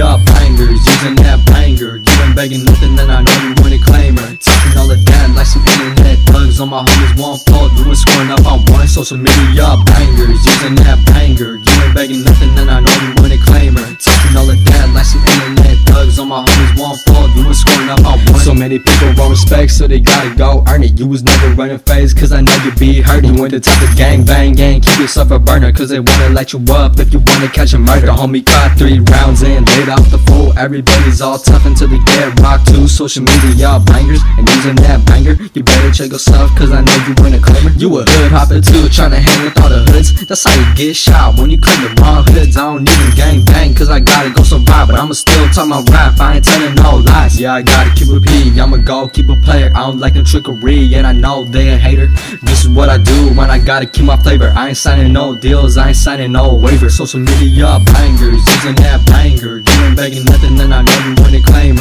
media bangers, using that banger. You ain't begging nothing, then I know you want to claim her. Talking all that like some internet thugs. On my homies won't fall, doing scoring up on one social media bangers, using that banger. You ain't begging nothing, then I know you want to claim her. Talking all of that like some internet thugs. On my homies won't fall, doing scoring up on one. So many people want respect, so they gotta go earn it. You was never running phase, cause I know you be hurting. You the type of gang bang gang, keep yourself a burner, cause they wanna light you up if you wanna catch a murder. Homie caught three rounds in, laid off the fool. Everybody's all tough until they get rocked too. Social media bangers, and using that banger. You better check yourself, cause I know you ain't a claimer. You a hood hopper too, tryna hang with all the hoods. That's how you get shot when you claim the wrong hoods. I don't even gang bang, cause I gotta go survive. But I'ma still talk my rap, I ain't telling no lies. Yeah, I gotta keep it P. I'm a goalkeeper player, I don't like no trickery. And I know they a hater. This is what I do when I gotta keep my flavor. I ain't signing no deals, I ain't signing no waivers. Social media bangers, using that banger. You ain't begging nothing, then I know you want to claim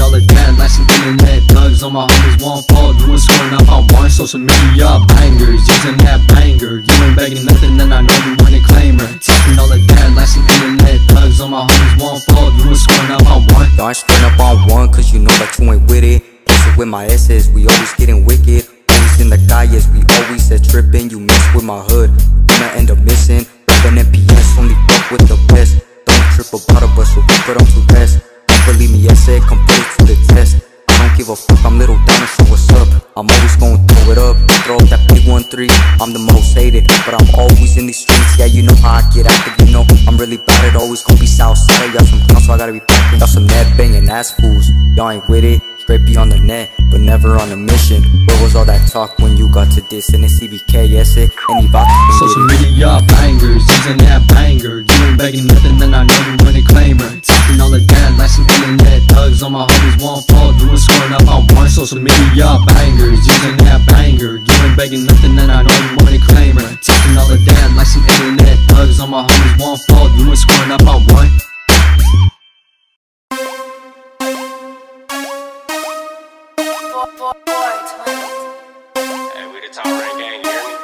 of that like some internet thugs. On my homies won't fall, doing scoring up on one. Social media bangers, using that banger. You ain't begging nothing, then I know you want to claim her. Talking all of that some internet thugs. On my homies won't fall, doing scoring up on one. Y'all ain't squaring up on one, cause you know that you ain't with it. Posted with my S's, we always getting wicked. Always in the calles, we always said tripping. You mess with my hood, gonna end up missing. Open NPS, only fuck with the best. Don't trip about it, but so we put on to rest. Believe me, I said, come put it to the test. I don't give a fuck, I'm little so what's up? I'm always gonna throw it up, throw up that big one three. I'm the most hated, but I'm always in these streets. Yeah, you know how I get active, you know I'm really bad at always gonna be Southside. Y'all some clowns, so I gotta be packing. Y'all some net banging ass fools. Y'all ain't with it. Straight be on the net, but never on a mission. Where was all that talk when you got to this? And it's CBK, yes it, and he Social media bangers, using that banger. You ain't begging nothing, then I my homies won't fall, doing scoring up on one. Social media bangers, using that banger. You ain't begging nothing, then I know you want to claim her. Talking all the that like some internet thugs. On my homies won't fall, doing scoring up on one. Hey, we the top rank gang, you hear me?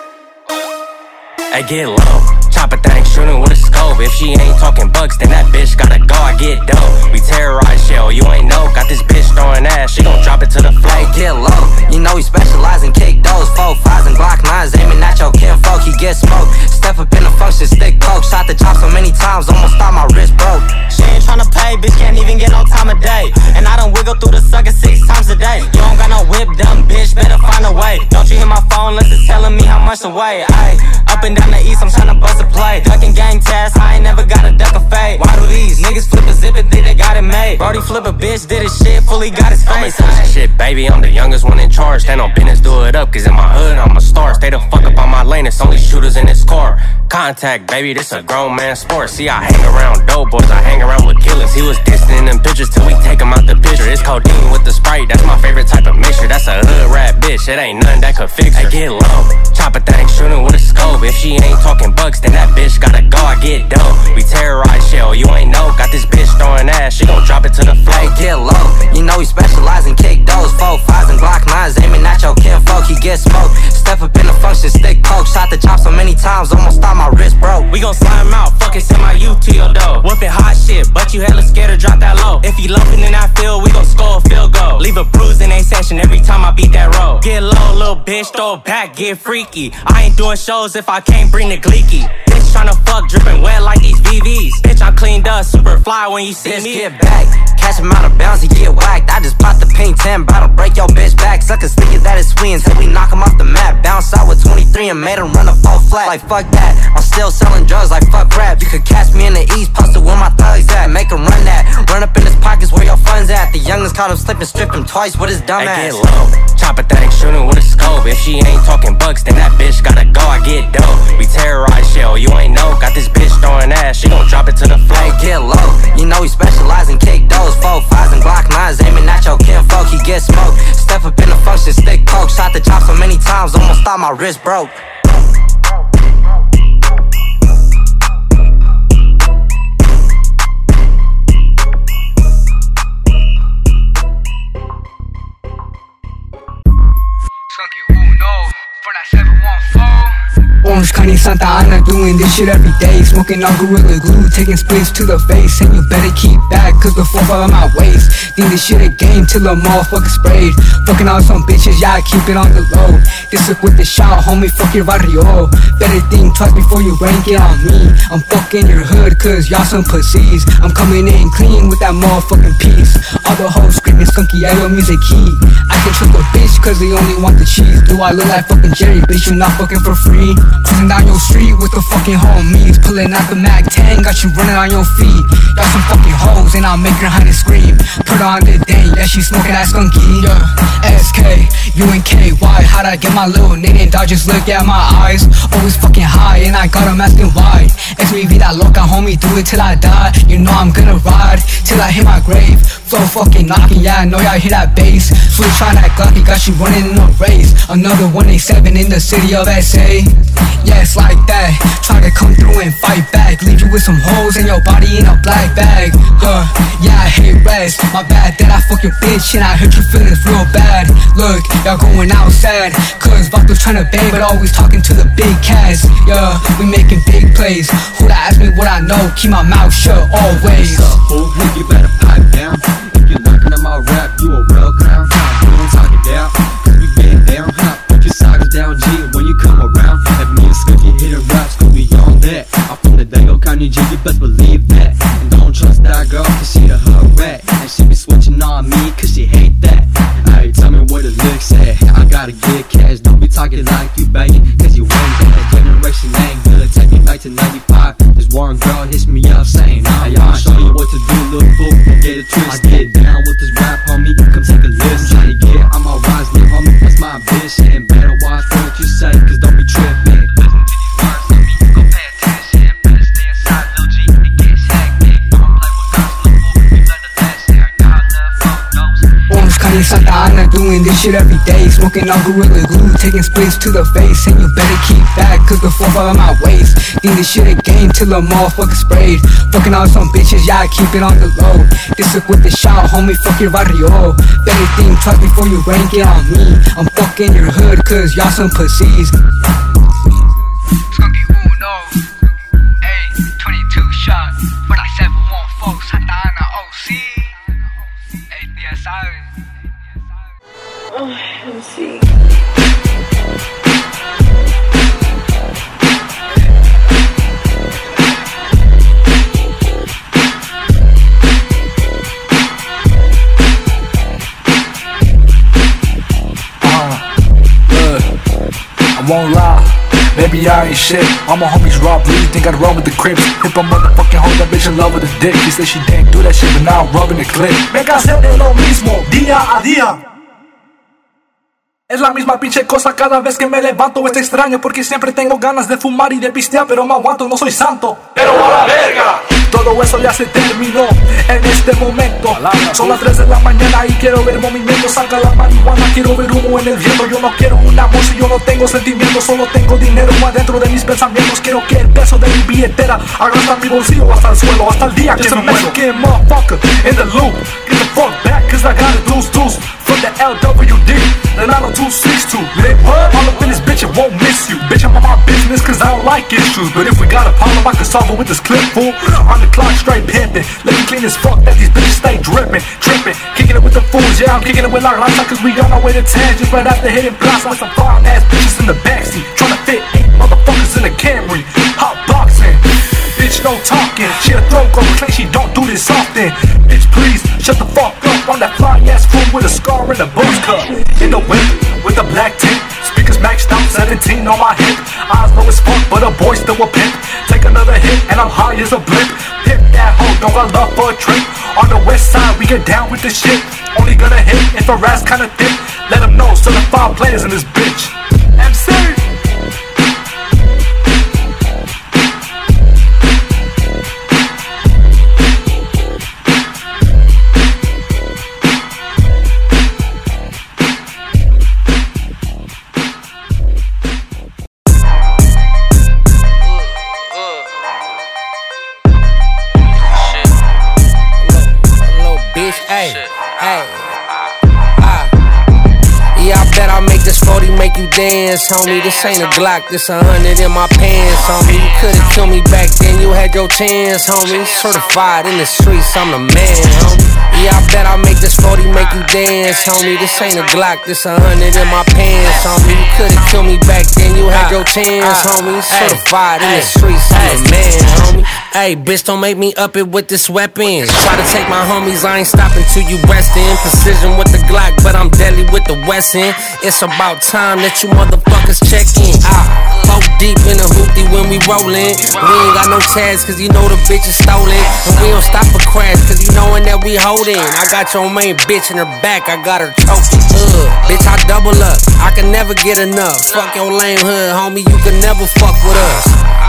Hey, get low. Chop a thing, shooting with a scope. If she ain't talking bucks, then that bitch gotta go. I get dope. We terrorize shell, you ain't know. Got this bitch throwing ass, she gon' drop it to the floor. Hey, get low. You know he specialize in kick those four fives and Glock nines, aiming at your kinfolk. He get smoked. Step up in the function, stick poke. Shot the chop so many times, almost thought my wrist broke. She ain't tryna pay, bitch can't even get no time of day. And I done wiggle through the sucker six times a day. You don't got no whip, dumb bitch, better find a way. Don't you hear my phone unless it's telling me how much to weigh. Ayy, up and down the east, I'm tryna bust a play. Ducking gang tests, I ain't never got a duck a fade. Why do these niggas flip a zip and think they got it made? Brody flip a bitch, did his shit, fully got his face. shit, baby. I'm the youngest one in charge. Stand on business, do it up. Cause in my hood, I'm a star. Stay the fuck up on my lane. It's only shooters in this car. Contact, baby. This a grown man sport. See, I hang around dope boys. I hang around with killers. He was distant in them pictures till we take him out the picture. It's codeine with the sprite. That's my favorite type of mixture. That's a hood rap bitch. It ain't nothing that could fix her. I get low. Chop a thing, shooting with a scope. If she ain't talking bucks, then that bitch gotta go. I get dope. We terrorize shell. You ain't know. Got this bitch throwing ass. She gon' drop it to the floor. Hey, get low. You know he specialize in kick those four fives and Glock nines, aiming at your kinfolk. He get smoked. Step up in the function, stick poke. Shot the chop so many times, almost thought my wrist broke. We gon' slime out, fucking send my U to your door. Whooping hot shit, but you hella scared to drop that low. If he lumping in that field, we gon' score a field goal. Leave a bruise in a session every time I beat that roll. Get low, little bitch, throw it back, get freaky. I ain't doing shows if I can't bring the gleeky. Bitch tryna fuck, dripping wet like these VVs. Bitch, I'm cleaned up, super fly when you see Bitch, me. get back. Catch him out of bounds, he get whacked. I just popped the pink 10 bottle, break your bitch back. Suckers thinking that it's sweet until we knock him off the map. Bounce out with 23 and made him run a full flat. Like, fuck that. I'm still selling drugs like fuck rap. You could catch me in the east, posted where my thugs at. Make him run that. Run up in his pockets where your funds at. The youngest caught him slipping, stripped him twice with his dumb I get ass. low. Chop a thing, shooting with a scope. If she ain't talking bucks, then that bitch gotta go. I get dope. We terrorize shell. You ain't know. Got this bitch throwing ass. She gon' drop it to the floor. Hey, get low. You know he specialize in kick those four fives and Glock nines, aiming at your kinfolk. He get smoked. Step up in the function, stick poke. Shot the chop so many times, almost thought my wrist broke. Uns cani Santa Ana, doing this shit every day. Smoking all Gorilla Glue, taking splits to the face. And you better keep back, cause the four fall on my waist. Think this shit a game till the motherfucker sprayed. Fucking all some bitches, yeah, keep it on the low. This is with the shot, homie, fuck your barrio. Better think twice before you rank it on me. I'm fucking your hood, cause y'all some pussies. I'm coming in clean with that motherfucking piece. All the hoes screaming skunky, I your music key. I can trust a bitch, cause they only want the cheese. Do I look like fucking Jerry, bitch? You not fucking for free. Cruising down your street with the fucking homies. Pulling out the Mac 10, got you running on your feet. Y'all some fucking hoes, and I'll make your honey scream. Put on the day, yeah, she smoking that skunky. Yeah. SK, UNK, why? How'd I get my little nigga? Dog just look at my eyes. Always fucking high, and I got him asking why. it's SVV that loca, homie, do it till I die. You know I'm gonna ride till I hit my grave. Flow fucking knocking, yeah, I know y'all hear that bass. Switch on that Glocky, got you running in a race. Another 187 in the city of SA. Yeah, it's like that. Try to come through and fight back. Leave you with some holes in your body in a black bag. Uh, yeah, I hate rest. My bad that I fucking bitch and I hurt your feelings real bad. Look, y'all going outside. Cause Vato's trying to bang, but always talking to the big cats. Yeah, we making big plays. Who that ask me what I know? Keep my mouth shut always. What's? You better pipe down. If you're looking my rap, you a real clown. County, G, you best believe that. And don't trust that girl, cause she a hood rat. And she be switching on me, cause she hate shit every day. Smoking on Gorilla Glue, taking splits to the face. And you better keep back, cause the four fall on my waist. Think this shit a game till the motherfucker sprayed. Fucking all some bitches, yeah, I keep it on the low. This is with the shot, homie, fuck your barrio. Better think twice before you rank it on me. I'm fucking your hood, cause y'all some pussies. Maybe I ain't shit. All my homies rob Lee, think I'd run with the crips. Hip a motherfucking hoe, that bitch in love with the dick. She said she didn't do that shit, but now I'm rubbing the clip. Me cansé de lo mismo, día a día. Es la misma pinche cosa cada vez que me levanto. Es extraño porque siempre tengo ganas de fumar y de pistear, pero me aguanto, no soy santo. Pero a la verga. Todo eso ya se terminó en este momento. Son las 3 de la mañana y quiero ver movimiento. Salga la marihuana, quiero ver humo en el viento. Yo no quiero un amor si yo no tengo sentimientos. Solo tengo dinero adentro de mis pensamientos. Quiero que el peso de mi billetera hasta mi bolsillo hasta el suelo. Hasta el día que me muero. motherfucker in the loop. Get the fuck back, cause I got a deuce deuce. From the LWD, the 90262. Lit what? All up in this bitch, it won't miss you. Bitch, I'm on my business cause I don't like issues. But if we got a problem, I can solve it with this clip full. On the clock, straight pimping. Let me clean as fuck that these bitches stay dripping, tripping. Kicking it with the fools, yeah, I'm kicking it with our lights cause we on our way to 10. Just right after hitting blocks with some fine ass bitches in the backseat. Trying to fit eight motherfuckers in a Camry. Hot boxing. Bitch, no talking. She a throat go claim she don't do this often. Bitch, please shut the fuck up on that fly ass fool with a scar and a buzz cut. In the whip with the black tint. Speakers maxed out, 17 on my hip. Eyes low as fuck, but a boy still a pimp. Take another hit and I'm high as a blimp. For a trip. On the west side, we get down with the shit. Only gonna hit if a ass kinda thick. Let them know, so the five players in this bitch. Dance, homie. This ain't a Glock, this a hundred in my pants, homie. You could've killed me back then, you had your chance, homie. Certified in the streets, I'm the man, homie. Yeah, I bet I'll make this 40 make you dance, homie. This ain't a Glock, this a hundred in my pants, homie. You could've killed me back then, you had your chance, homie. Certified in the streets, I'm the man, homie. Hey, bitch, don't make me up it with this weapon. Try to take my homies, I ain't stopping till you rest in. Precision with the Glock, but I'm deadly with the Wesson. It's about time that you motherfuckers check in. Ah. Four deep in the hoopty when we rollin'. We ain't got no tags cause you know the bitch is stolen. And we don't stop for crash cause you knowin' that we holdin'. I got your main bitch in her back, I got her choking. Ugh, bitch, I double up. I can never get enough. Fuck your lame hood, homie, you can never fuck with us.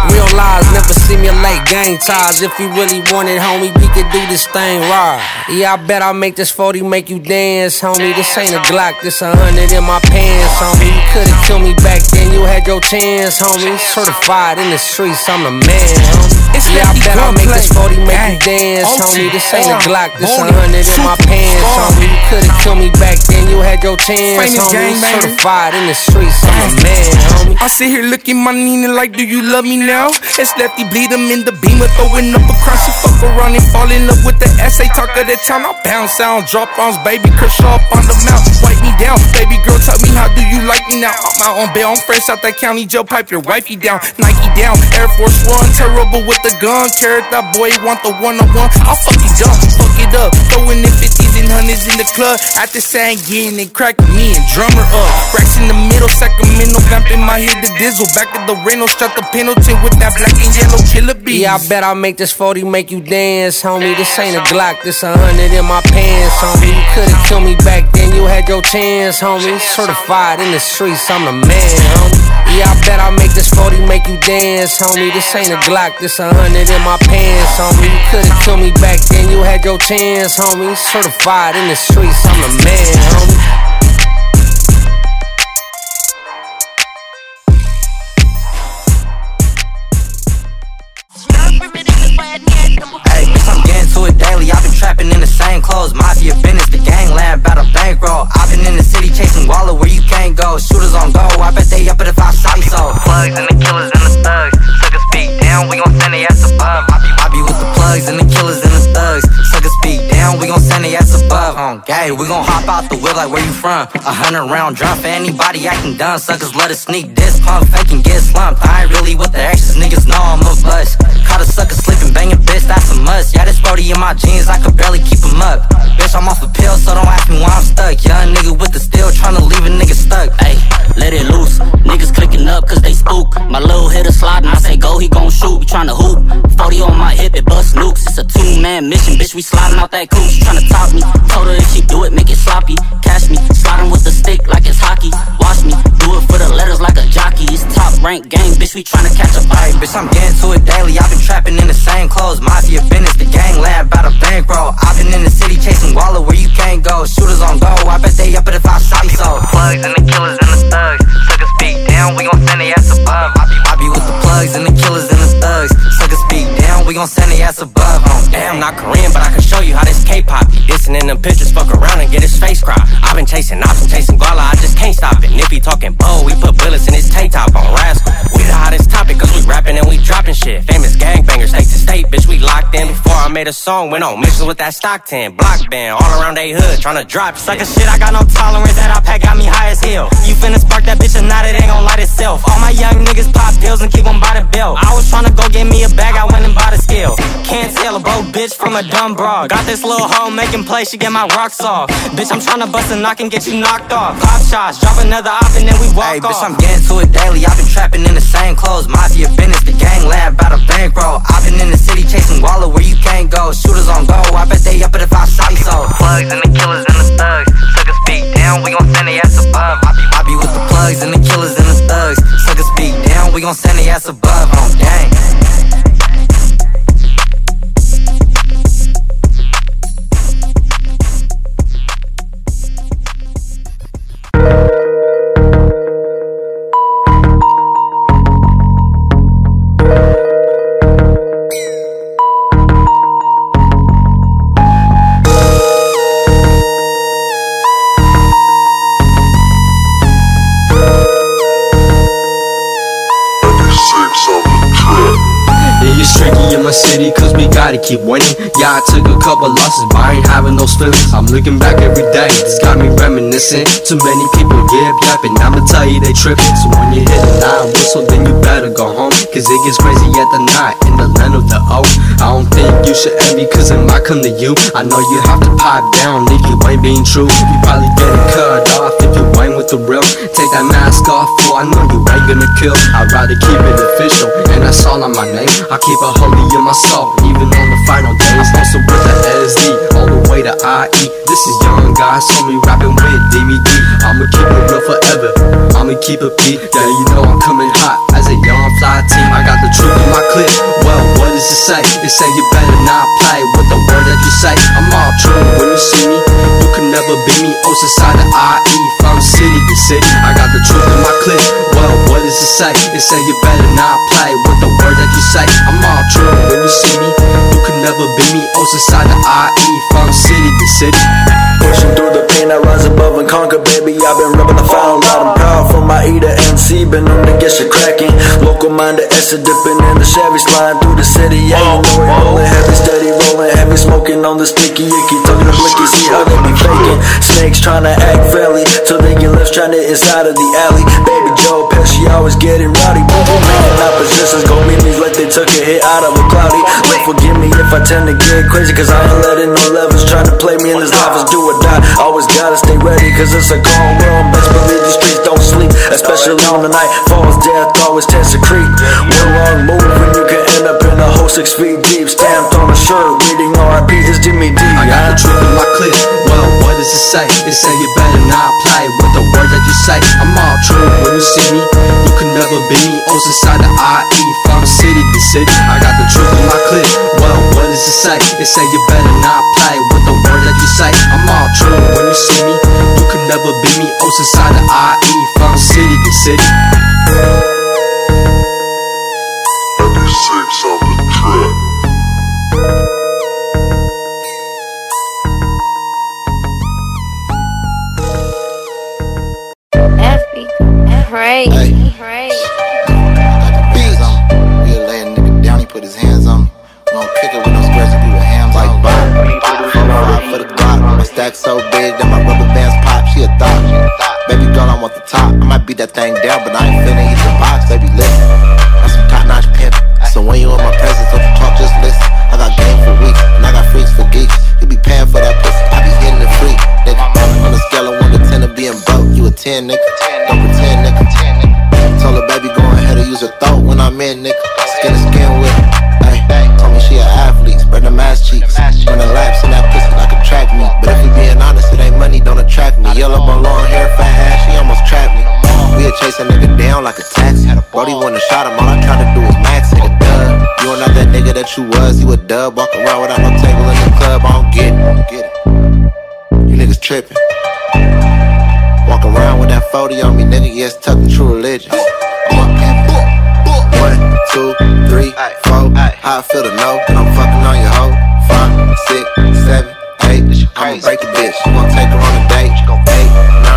Real lies never simulate gang ties. If we really want it, homie, we could do this thing right. Yeah, I bet I'll make this 40 make you dance, homie. This ain't a Glock, this a hundred in my pants, homie. You could've killed me back then, you had your chance, homie. Certified in the streets, I'm the man, homie. Yeah, I bet I'll make this 40 make you dance, homie. This ain't a Glock, this a hundred in my pants, homie. You could've killed me back then, you had your chance, homie. Certified in the streets, I'm the man, homie. I sit here looking my Nina like, do you love me now? It's lefty bleed him in the beam, beamer, throwing up a cross. You fuck around and fall in love with the essay. Talk of the town, I bounce sound, drop bombs, baby. Kershaw up on the mouth, me down. Baby girl, tell me how do you like me now? Uh, I'm out on bail, I'm fresh out that county jail, pipe your wifey down. Nike down, Air Force One, terrible with the gun. Carrot, that boy want the one on one. I'll fuck you dumb, fuck it up. Throwing in 50s and hundreds in the club. At the sand, getting it cracking me and drummer up. Racks in the middle, Sacramento, vamping my head the diesel. Back at the rental, strut the Pendleton with that black and yellow killer bees. Yeah, I bet I'll make this 40 make you dance, homie. This ain't a Glock, this a hundred in my pants, homie. You could've killed me back then, you had your chance, homie. Certified in the streets, I'm the man, homie. Yeah, I bet I'll make this 40 make you dance, homie. This ain't a Glock, this a hundred in my pants, homie. You could've killed me back then, you had your chance, homie. Certified in the streets, I'm the man, homie. Hey, I'm getting to it daily. I've been trapping in the same clothes. Mafia gay, we gon' hop out the whip like where you from. A hundred round drum for anybody acting dumb. Suckers let us sneak this pump, fake and get slumped. I ain't really with the extras, niggas know I'm a bust. Caught a sucker slipping, banging, bitch, that's a must. Yeah, this 40 in my jeans, I could barely keep keep 'em up. Bitch, I'm off a pill, so don't ask me why I'm stuck. Young nigga with the steel, tryna leave a nigga stuck. Hey, let it loose. Niggas clicking up cause they spook. My little hitter sliding, I say go, he gon' shoot. We tryna hoop. 40 on my hip, it bust nukes. It's a two man mission, bitch. We sliding out that coop. She tryna top me. Told her if she do it, make it sloppy. Catch me, sliding with the stick like it's hockey. Watch me, do it for the letters like a jockey. It's top rank game, bitch. We tryna catch a Hey, bite. bitch, I'm getting to it daily. I've been trapping in the same clothes. Mafia business, the gangland, about a bankroll. I've been in the city chasing Waller where you can't go. Shooters on go. I bet they up at if I say so. Plugs and the killers and the thugs. Suckers speak down, we gon' send they ass above. I be, I be with the plugs and the killers and the thugs. We gon' send they ass above. Oh, Damn, not Korean, but I can show you how this K-pop be. Dissing in them pictures, fuck around and get his face cropped. I've been chasing ops, I'm chasing Guala, I just can't stop it. Nippy talking bow, we put bullets in his tank top on rascal. We the hottest topic, cause we rapping and we dropping shit. Famous gangbangers, state to state, bitch, we locked in. Before I made a song, went on missions with that stock 10. Block band, all around they hood, tryna drop shit. Sucker shit, I got no tolerance. That I pack got me high as hell. You finna spark that bitch and now it ain't gon' light itself. All my young niggas pop pills and keep by the belt. I was tryna go get me a bag, I went and bought a scale. Can't tell a broke bitch from a dumb broad. Got this little hoe making play, she get my rocks off. Bitch, I'm tryna bust a knock and get you knocked off. Pop shots, drop another op and then we walk Hey, off. bitch, I'm getting to it daily. I've been trapping in the same clothes. Mafia business, the gangland, about a bankroll. I've been in the city chasing Waller where you can't go. Shooters on go. I bet they up at if I say so. plugs and the killers and the thugs. Suckers speak down, we gon' send they ass above. I be, I be with the plugs and the killers and the thugs. Suckers speak down, we gon' send the ass above on gang. Looking back every day, this got me reminiscing. Too many people yip yapping, I'ma tell you they tripping. So when you hit a nine whistle, then you better go home. Cause it gets crazy at the night in the land of the O. I don't think you should envy, cause it might come to you. I know you have to pipe down if you ain't being true. You probably getting cut off if you ain't with the real. Take that mask off, fool, I know you ain't gonna kill. I'd rather keep it official, and that's all on my name. I keep a holy in my soul, even on the final days. Also with the SD, all the way to IE. This is young guys, saw me rapping with DMD. I'ma keep it real forever. I'ma keep it beat. Yeah, you know I'm coming hot a young fly team. I got the truth in my clip. Well, what does it say? It say you better not play with the word that you say. I'm all true when you see me. You can never beat me. Oh, of IE from city to city. I got the truth in my clip. Well, what does it say? It say you better not play with the word that you say. I'm all true when you see me. You can never beat me. Oh, of IE from city to city. Pushing through the pain, I rise above and conquer, baby. I've been rubbing the foul out. I'm proud for my E to MC, been on to get shit cracking. Local minded acid dipping in the Chevy, sliding through the city. Yeah, you know we oh, oh. rolling heavy, steady rolling heavy, smoking on the sticky icky. Talking to blicky, see how they be faking. Snakes trying to act friendly, till they get left to inside of the alley. Baby Joe Pesci always getting rowdy. Boom, boom, making oppositions, go meet me like they took a hit out of a cloudy. Lord, forgive me if I tend to get crazy, cause I ain't letting no levels trying to play me in this life. Is do or die. Always gotta stay ready, cause it's a cold world. Best believe these streets don't sleep, especially on the night. Falls death always tends to creep. One wrong move and you can end up in a hole six feet deep. Stamped on a shirt, reading RIP is Jimmy D. I got the truth in my clip. Well, what does it say? It say you better not play with the word that you say. I'm all true when you see me. You can never be me. O's inside the IE from city to city. I got the truth in my clip. Well, what does it say? It say you better not play with the word that you say. I'm all true when you see me. You can never be me. O's inside the IE city to city. Down like a taxi. Brody wanna shot him, all I tryna do is max it, a dub. You that nigga that you was, you a dub. Walk around without no table in the club, I don't get it. Get it. You niggas tripping. Walk around with that 40 on me, nigga, yes, tuck the true religion. One, two, three, four. How I feel to know that I'm fucking on your hoe. Five, six, seven, eight. I'ma break a bitch. You gon' take her on a date. Eight,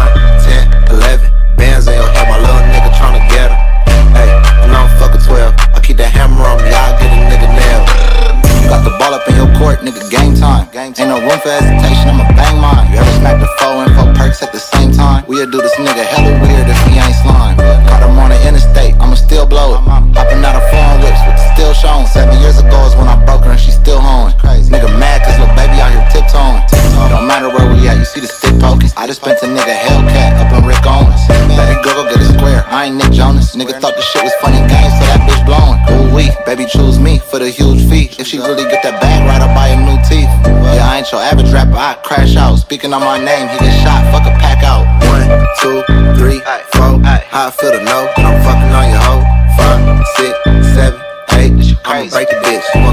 ball up in your court, nigga, game time. Ain't no room for hesitation, I'ma bang mine. You ever smack the four and four perks at the same time? We'll do this nigga hella weird if he ain't slime. Caught him on the interstate, I'ma still blow it. Hopping out of foreign whips with the still shown. Seven years ago is when I broke her and she still hoeing. Nigga mad cause little baby out here tiptoeing. Don't matter where we at, you see the stick poking. I just spent a nigga Hellcat up in Rick Owens. Baby girl, go get a square. I ain't Nick Jonas. Nigga thought the shit was funny games, so that bitch blowing. Wee, baby choose me for the huge fee. If she really get that bag right, I'll buy a new teeth. Yeah, I ain't your average rapper, I crash out. Speaking on my name, he get shot, fuck a pack out. One, two, three, four. How I feel to know that I'm fucking on your hoe. Five, six, seven, eight. I'ma break the bitch.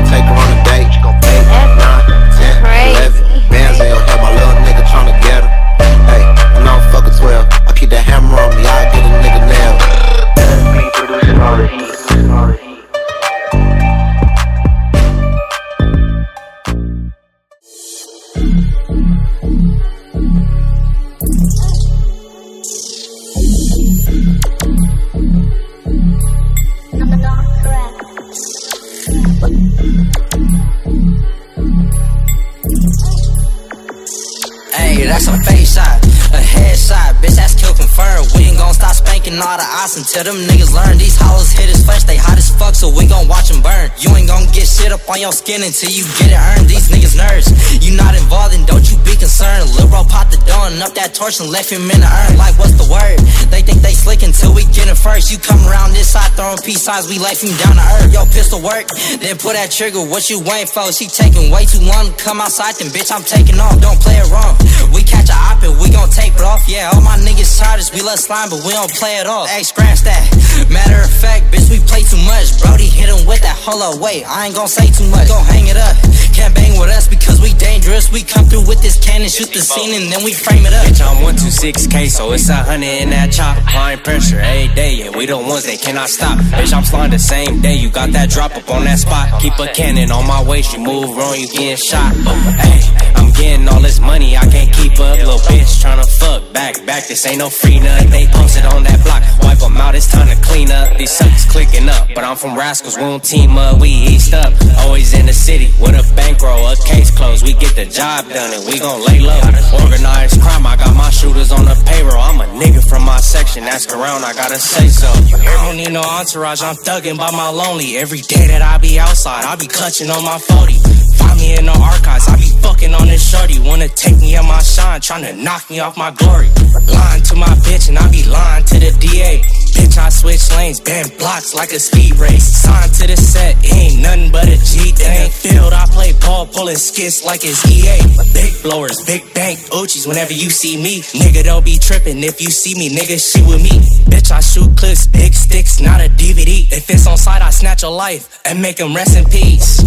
Until them niggas learn. These hollows hit as flesh, they hot as fuck, so we gon' watch them burn. You ain't gon' get shit up on your skin until you get it earned. These niggas nerves, you not involved, and don't you be concerned. Lil' bro popped the up that torch and left him in the urn. Like what's the word? They think they slick until we get it first. You come around this side throwing peace signs, we left him down to earth. Yo, pistol work, then pull that trigger. What you waiting for? She taking way too long come outside, then bitch I'm taking off. Don't play it wrong. We catch a op and we gon' tape it off. Yeah, all my niggas charged, we let slime, but we don't play it off. Hey, scratch that. Matter of fact, bitch, we play too much. Brody hit him with that. Hold up, wait, I ain't gon' say too much. Gon' hang it up. Can't bang with us because we dangerous. We come through with this cannon, shoot the scene, and then we frame it up. Bitch, I'm 126K, so it's a hundred in that chop. Applying pressure every day, yeah, we the ones that cannot stop. Bitch, I'm flying the same day, you got that drop up on that spot. Keep a cannon on my waist, you move wrong, you getting shot. Hey, I'm getting all this money, I can't keep up. Little bitch tryna fuck back, back, this ain't no free nut. They posted on that block, wipe them out, it's time to clean up. These suckers clicking up, but I'm from Rascals, we don't team up, we east up. Always in the city, with a bankroll, a case closed. We get the job done and we gon' lay low. Organized crime, I got my shooters on the payroll. I'm a nigga from my section, ask around, I gotta say so. I don't need no entourage, I'm thuggin' by my lonely. Every day that I be outside, I be clutching on my 40. Find me in the archives, I be fucking on this shorty. Wanna take me out my shine, tryna knock me off my glory. Lying to my bitch, and I be lying to the DA. Bitch, I switch lanes, bend blocks like a speed race. Signed to the set, ain't nothing but a G thing. Field, I play ball, pulling skits like it's EA. Big blowers, big bank, Uchis whenever you see me. Nigga, don't be tripping if you see me, nigga, shit with me. Bitch, I shoot clips, big sticks, not a DVD. If it's on site, I snatch a life and make them rest in peace.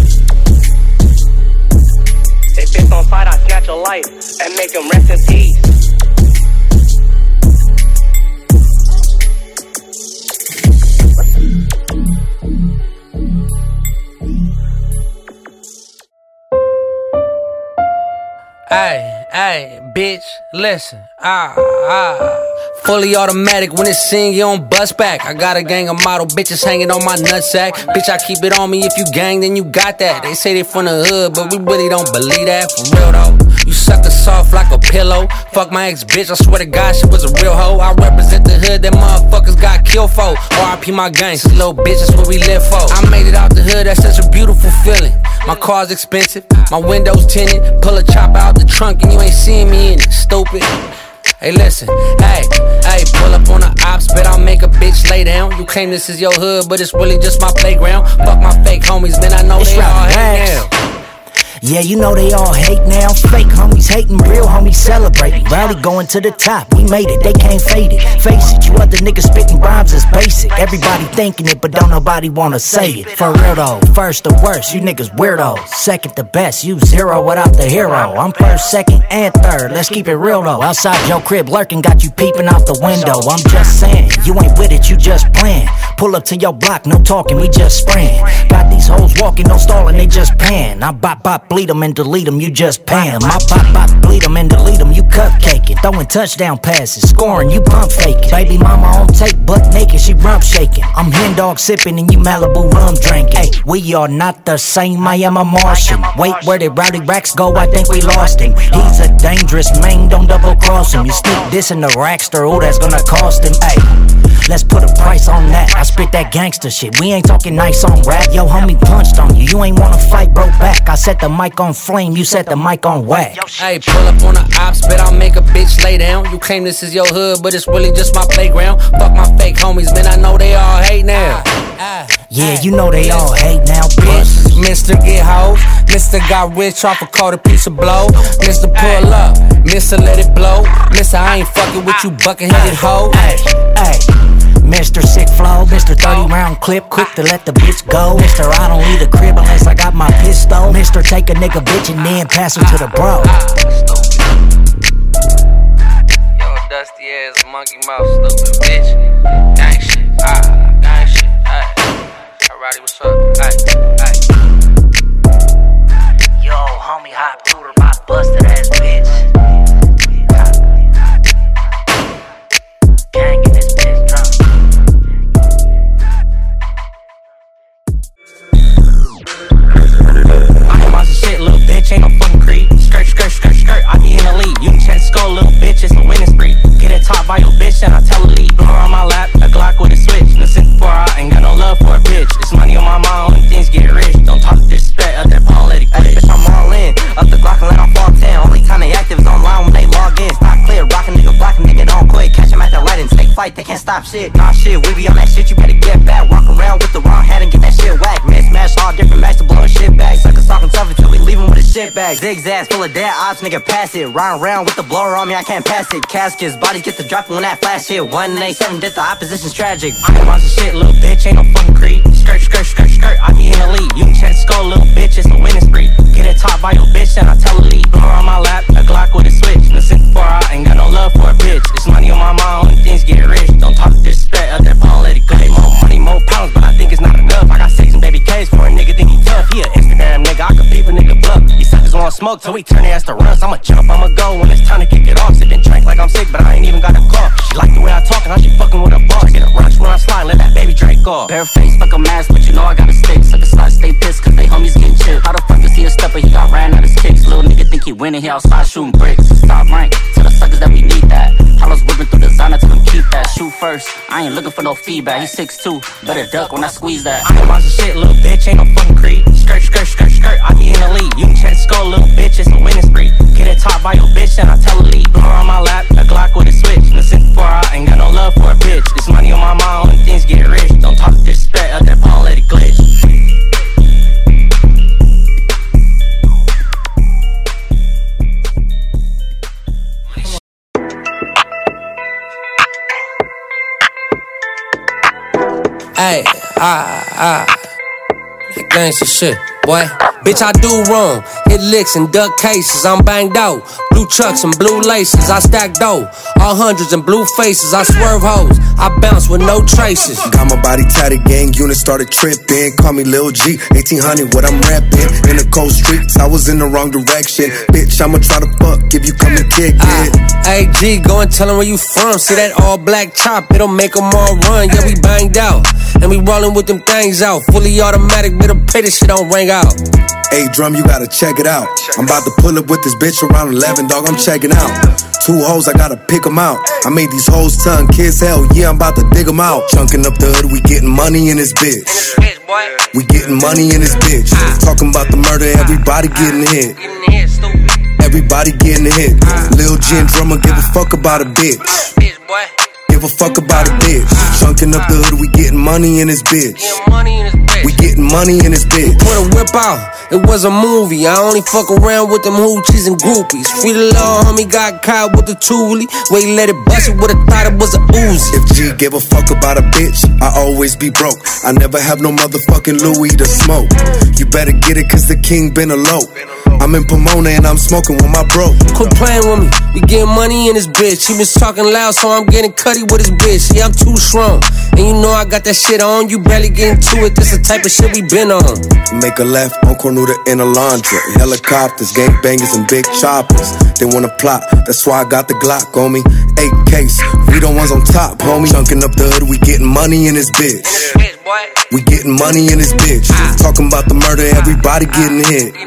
If it's on site, I snatch a life and make them rest in peace. Hey, hey, bitch, listen. Ah, ah. Fully automatic when it's sing, you don't bust back. I got a gang of model bitches hanging on my nutsack. Bitch, I keep it on me. If you gang, then you got that. They say they from the hood, but we really don't believe that. For real though. You suck a soft like a pillow. Fuck my ex bitch, I swear to God, she was a real hoe. I represent the hood that motherfuckers got killed for. RIP my gangsters, little bitches, what we live for. I made it out the hood, that's such a beautiful feeling. My car's expensive, my windows tinted. Pull a chopper out the trunk and you ain't seeing me in it, stupid. Hey, listen, hey, hey, pull up on the ops, bet I'll make a bitch lay down. You claim this is your hood, but it's really just my playground. Fuck my fake homies, man, I know It's they all now. Yeah, you know they all hate now. Fake homies hating, real homies celebrating. Rowdy going to the top, we made it, they can't fade it. Face it, you other niggas spitting rhymes is basic. Everybody thinking it, but don't nobody wanna say it. For real though, first the worst, you niggas weirdos. Second the best, you zero without the hero. I'm first, second, and third, let's keep it real though. Outside your crib lurking, got you peeping out the window. I'm just saying, you ain't with it, you just playing. Pull up to your block, no talking, we just spraying. Got these hoes walking, no stalling, they just pan. I bop bop, bleed them and delete them, you just pan. My pop, pop, bleed them and delete them, you cupcaking. Throwing touchdown passes, scoring, you pump faking. Baby mama on tape, butt naked, she rump shaking. I'm hen dog sipping and you Malibu rum drinking. Hey, we are not the same, I am a Martian. Wait, where did Rowdy Racks go? I think we lost him. He's a dangerous man, don't double cross him. You stick this in the Rackster, oh, that's gonna cost him. Hey. Let's put a price on that. I spit that gangster shit. We ain't talking nice on rap. Yo, homie punched on you. You ain't wanna fight, bro. Back. I set the mic on flame. You set the mic on whack. Hey, pull up on the ops, bet I'll make a bitch lay down. You claim this is your hood, but it's really just my playground. Fuck my fake homies, man, I know they all hate now. Yeah, you know they all hate now, Bitch, bitch. Mr. Get Hoes, Mr. Got Rich off a quarter piece of blow. Mr. Pull up, Mr. Let It Blow. Mr. I ain't fucking with you bucket headed hoe. Hey, hey. Mr. Sick Flow, Mr. 30 round clip, quick to let the bitch go. Mr. I don't leave the crib unless I got my pistol. Mr. Take a nigga bitch and then pass her to the bro. Yo, dusty ass monkey mouth, stupid bitch. Gang shit, ah, gang shit, hey. Alrighty, what's up? Hey, hey. Yo, homie, hop through to my busted ass shit ass full of dead ops, nigga, pass it. Round round with the blower on me, I can't pass it. Caskets, bodies get the dropping when that flash hit. 187 death, the opposition's tragic. I ain't watching shit, little bitch, ain't no fucking creep. Skirt, skirt, skirt, skirt, I be in the lead. You check skull, little bitch, it's a winning spree. Get it top by your bitch, and I tell her leave. Blow her on my lap, a Glock with a switch. For her, I ain't got no love for a bitch. It's money on my mind, things get rich. Don't talk disrespect, that pawn, let it go. More money, more pounds, but I smoke till we turn ass to run. So I'ma jump, I'ma go when it's time to kick it off. Sippin' drink like I'm sick, but I ain't even got a cough. She like the way I talk, and how she fucking with a boss. Get a rush when I slide, let that baby drink off. Bare face, fuck a mask, but you know I got a stick. Suck a slide, stay pissed, cause they homies getting chipped. How the fuck is he a stepper? He got ran out his kicks. Little nigga think he winning, he outside shooting bricks. Stop rank, tell the suckers that we need that. Hollows whipping through designer, tell them keep that. Shoot first, I ain't looking for no feedback. He 6'2, better duck when I squeeze that. I ain't watching shit, little bitch, ain't no fucking creep. Skirt, skirt, skirt, skirt, I be in the lead. You can check the skull, little bitch, it's a winning spree. Get it top by your bitch, and I tell her leave. Blow on my lap, a Glock with a switch. Listen for I ain't got no love for a bitch. It's money on my mind, only things get rich. Don't talk disrespect, up that pawn, let it glitch. Hey, ah, ah. Gangsta shit, boy. Bitch, I do wrong. Hit licks and duck cases. I'm banged out. Blue trucks and blue laces. I stack dough. All hundreds and blue faces. I swerve hoes. I bounce with no traces. Got my body tatted, gang unit started tripping. Call me Lil G, 1800, what I'm rapping. In the cold streets, I was in the wrong direction. Bitch, I'ma try to fuck if you come and kick ah, it. Hey G, go and tell 'em where you from. See that all black chop, it'll make make 'em all run. Yeah, we banged out. And we rollin' with them things out. Fully automatic, better pray this shit don't ring out. Hey, drum, you gotta check it out. I'm about to pull up with this bitch around 11, dog. I'm checking out. Two hoes, I gotta pick 'em out. I made these hoes tongue kiss, hell yeah, I'm about to dig 'em out. Chunking up the hood, we getting money in this bitch. We getting money in this bitch. Talking about the murder, everybody getting hit. Everybody getting hit. Lil and drummer give a fuck about a bitch. Give a fuck about a bitch. Chunking up the hood, we getting money in this bitch. We getting money in this bitch. Put a whip out, it was a movie. I only fuck around with them hoochies and groupies. Free the law, homie got caught with the toolie. Wait, let it bust it, would've thought it was a Uzi. If G give a fuck about a bitch, I always be broke. I never have no motherfucking Louis to smoke. You better get it cause the king been alone. I'm in Pomona and I'm smoking with my bro. Quit playing with me, we getting money in this bitch. He been talking loud, so I'm getting cutty with his bitch. Yeah, I'm too strong. And you know I got that shit on, you barely getting to it. This the type of shit we been on. Make a left on Cornuda in a laundry. Helicopters, gangbangers, and big choppers. They wanna plot, that's why I got the Glock on me. Eight case, we the ones on top, homie. Chunking up the hood, we getting money in this bitch. We getting money in this bitch. Talking about the murder, everybody getting hit.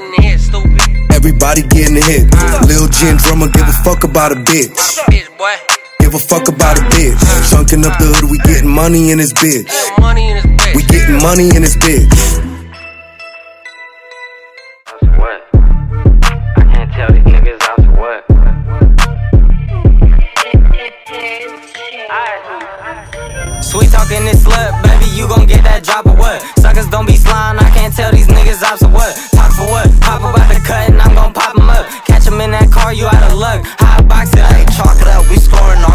Everybody getting hit. Lil and drummer give a fuck about a bitch. Give a fuck about a bitch. Chunking up the hood, we getting money in this bitch. We getting money in this bitch. What? I can't tell these niggas out to what. Sweet talking this slut, baby, you gon' get that drop or what? Suckers don't be slime, I can't tell these niggas ops or what. Talk for what? Pop about the cut and I'm gon' pop 'em up. Catch 'em in that car, you out of luck. Hot box it, Hey, chalk it up, we scoring on this side,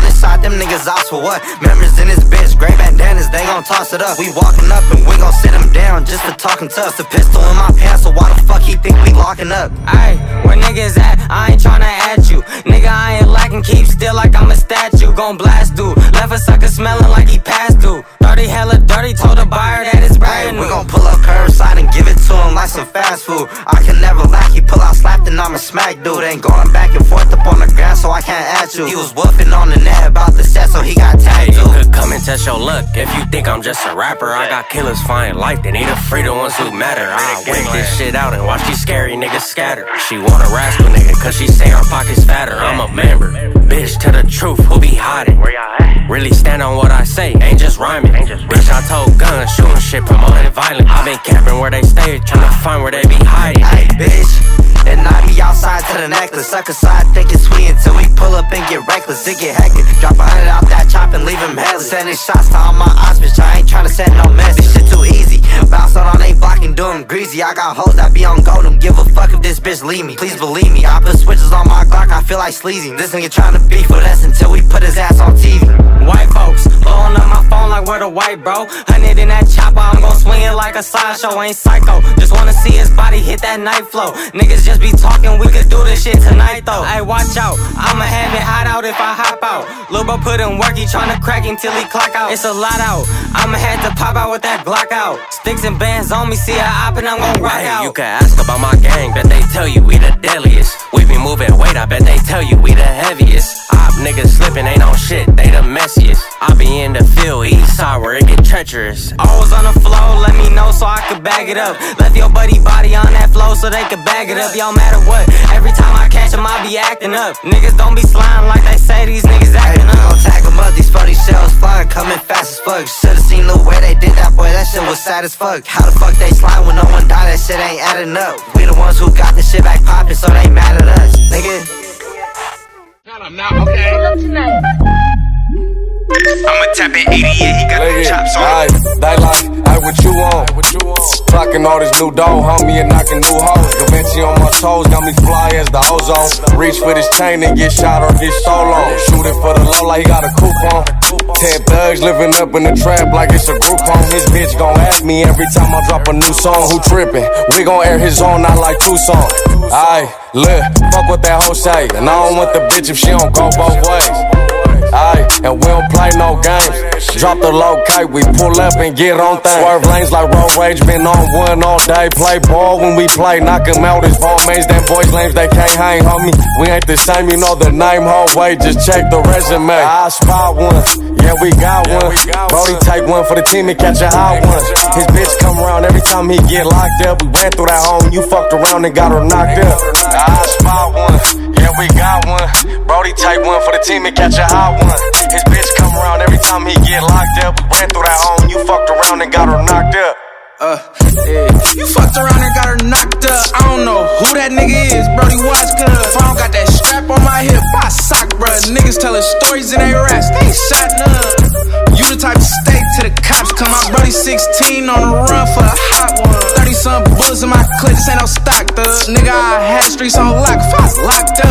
them niggas out for what? Members in this bitch, gray bandanas, they gon' toss it up. We walking up and we gon' sit them down just for talking tough. The pistol in my pants, so why the fuck he think we locking up? Ayy, where niggas at? I ain't tryna at you. Nigga, I ain't lacking, keep still like I'm a statue. Gon' blast dude. Left a sucker smelling like he passed through. Dirty, hella dirty, told the buyer that it's brand Hey, new. we gon' pull up curbside and give it to him like some fast food. I can never lack, he pull out, slap the then I'ma smack dude. Ain't going back and forth up on the ground, so I can't ask you. He was woofing on the net about the set, so he got tagged You too. could come and test your luck if you think I'm just a rapper. I got killers flying life, they need to free the ones who matter. I wig this shit out and watch these scary niggas scatter. She want a rascal nigga, cause she say her pockets fatter. I'm a member. Bitch, tell the truth, who be hiding? Where y'all at? Really stand on what I say, ain't just rhyming. Bitch, I told guns, shooting shit, promoting violence. i been capping where they stay, trying to find where they be hiding. Hey, bitch. And I be outside to the necklace. Suck aside, think it's sweet until we pull up and get reckless. It get hectic. Drop a hundred out that chop and leave him headless. Sending shots to all my ops, bitch. I ain't tryna send no message. Shit too easy. Bounce on they block and do 'em greasy. I got hoes that be on gold. Don't give a fuck if this bitch leave me. Please believe me. I put switches on my Glock. I feel like sleazy. This nigga tryna beef with us until we put his ass on TV. White folks, white bro. Hundred in that chopper, I'm gon' swing it like a sideshow. Ain't psycho, just wanna see his body hit that night flow. Niggas just be talking, we could do this shit tonight though. Hey, watch out, I'ma have it hot out if I hop out. Lil' bro put in work, he tryna crack him till he clock out. It's a lot out, I'ma have to pop out with that Glock out. Sticks and bands on me, see a op and I'm gon' rock Hey, out. you can ask about my gang, bet they tell you we the deadliest. We be moving weight, I bet they tell you we the heaviest. Op niggas slipping, ain't on shit, they the messiest. I be in the field, east side where it get treacherous. Always on the flow, let me know so I could bag it up. Left your buddy body on that flow so they could bag it up. Y'all matter what, every time I catch 'em, I be acting up. Niggas don't be slime like they say these niggas acting We gon' up. tag 'em up, these funny shells flying, coming fast as fuck. Should've seen the way they did that, boy, that shit was sad as fuck. How the fuck they slide when no one died, that shit ain't adding up. We the ones who got the shit back poppin', so they mad at us, nigga. I'ma tap in 88, he got the chops on. Aye, they like, hey, what you want? Clocking all this new dough, homie, and knocking new hoes. Da Vinci on my toes, got me fly as the ozone. Reach for this chain and get shot or get so long. Shooting for the low like he got a coupon. Ten thugs living up in the trap like it's a group home. His bitch gon' ask me every time I drop a new song. Who trippin'? We gon' air his own, not like Tucson. Aye, look, fuck what that hoe say. And I don't want the bitch if she don't go both ways. Aye, and we don't play no games. Drop the low kite, we pull up and get on things. Swerve lanes like road rage, been on one all day. Play ball when we play, knock 'em out as ball mains. Them boys lames, they can't hang, homie. We ain't the same, you know the name, whole way. Just check the resume. I spot one, yeah, we got one. Brody take one for the team and catch a hot one. His bitch come around every time he get locked up. We ran through that home, you fucked around and got her knocked up. I spot one, we got one. Brody take one for the team and catch a hot one. His bitch come around every time he get locked up. Ran through that home, you fucked around and got her knocked up. Uh, yeah. You fucked around and got her knocked up. I don't know who that nigga is, Brody Watch, cuz. Don't got that strap on my hip, I sock, bruh. Niggas telling stories in they raps, they shot none. You the type to stay to the cops, come my Brody 16 on the run for a hot one. 30 some bullets in my clip, this ain't no stock, thug. Nigga, I had streets on lock, I locked up.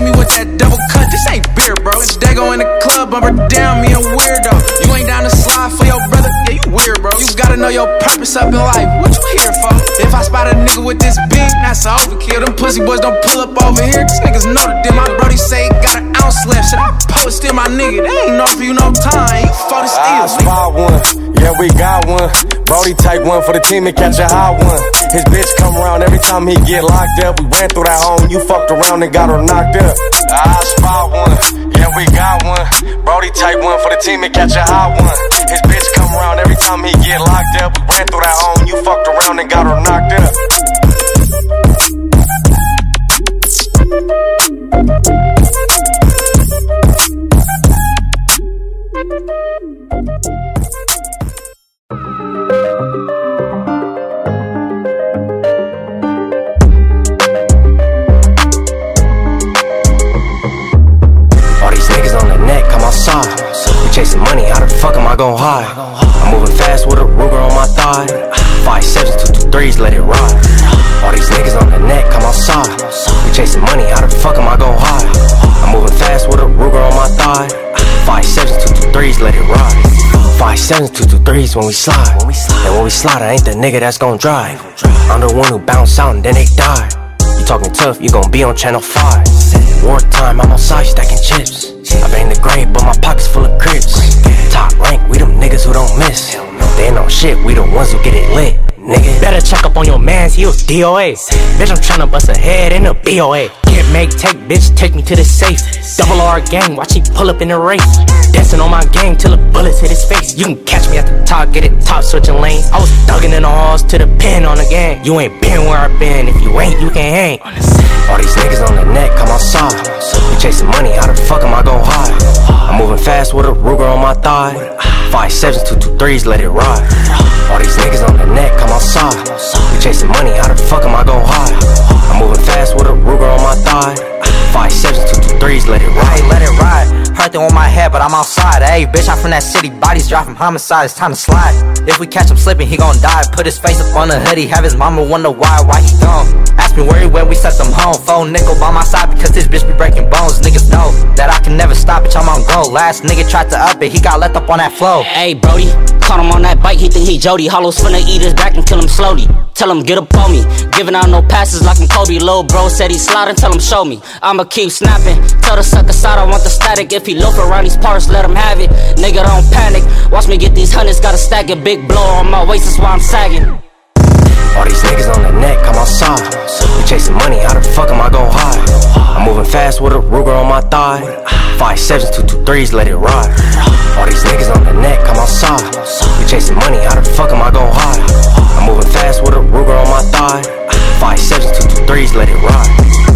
See me with that double cut, this ain't beer, bro. It's Dago in the club, bumper down, me a weirdo. You ain't down to slide for your brother, yeah, you weird, bro. You gotta know your purpose up in life. What you here for? If I spot a nigga with this big, that's a overkill. Them pussy boys don't pull up over here. These niggas know the deal. My brody say he got an ounce left. Should I post still my nigga? They ain't know for you no time. You fought it I ah, spot one, yeah, we got one. Brody take one for the team and catch a hot one. His bitch come around every time he get locked up. We ran through that home, you fucked around and got her knocked up. Ah, I spot one, yeah, we got one. Brody take one for the team and catch a hot one. His bitch come around every time he get locked up. We ran through that home, you fucked around and got her knocked up. Chasing money, how the fuck am I gon' hide? I'm moving fast with a Ruger on my thigh. Five sevens, two two threes, let it ride. All these niggas on the neck, come outside. We chasing money, how the fuck am I gon' hide? Threes, let it ride. Five sevens, two two threes when we slide. And when we slide, I ain't the nigga that's gon' drive. I'm the one who bounce out and then they die. You talking tough, you gon' be on channel 5. Wartime, I'm outside stacking chips. I bang the grave, but my pockets full of crips. Top rank, we them niggas who don't miss. They ain't on shit, we the ones who get it lit. Nigga. Better check up on your mans, he was DOA. Bitch, I'm tryna bust a head in a BOA. Can't make take, bitch, take me to the safe. Double R gang, watch he pull up in the race. Dancing on my gang till the bullets hit his face. You can catch me at the top, get it top switching lanes. I was thugging in the halls to the pin on the gang. You ain't been where I been, if you ain't, you can hang. All these niggas on the neck, come outside. We chasing money, how the fuck am I gon' hide? I'm moving fast with a Ruger on my thigh. Five sevens, two two threes, let it ride. All these niggas on the neck, come outside. Outside. Hey, bitch, I'm from that city. Bodies drop from homicide. It's time to slide. If we catch him slipping, he gon' die. Put his face up on the hoodie. Have his mama wonder why, why he gone. Me where he went, we set them home. Phone nickel by my side because this bitch be breaking bones. Niggas know that I can never stop, bitch. I'm on go. Last nigga tried to up it, he got left up on that flow. Hey, Brody, caught him on that bike, he think he Jody. Hollows finna eat his back and kill him slowly. Tell him get up on me. Giving out no passes like I'm Kobe. Lil' bro said he sliding, tell him show me. I'ma keep snapping. Tell the sucker side I want the static. If he loaf around these parts, let him have it. Nigga, don't panic. Watch me get these hundreds, gotta stack it. Big blow on my waist, that's why I'm sagging. All these niggas on the neck, I'm outside. We chasing money, how the fuck am I gon' hide? I'm moving fast with a Ruger on my thigh. Five sevens, two two threes, let it ride. All these niggas on the neck, I'm outside. We chasing money, how the fuck am I gon' hide? I'm moving fast with a Ruger on my thigh. Five sevens, two two threes, let it ride.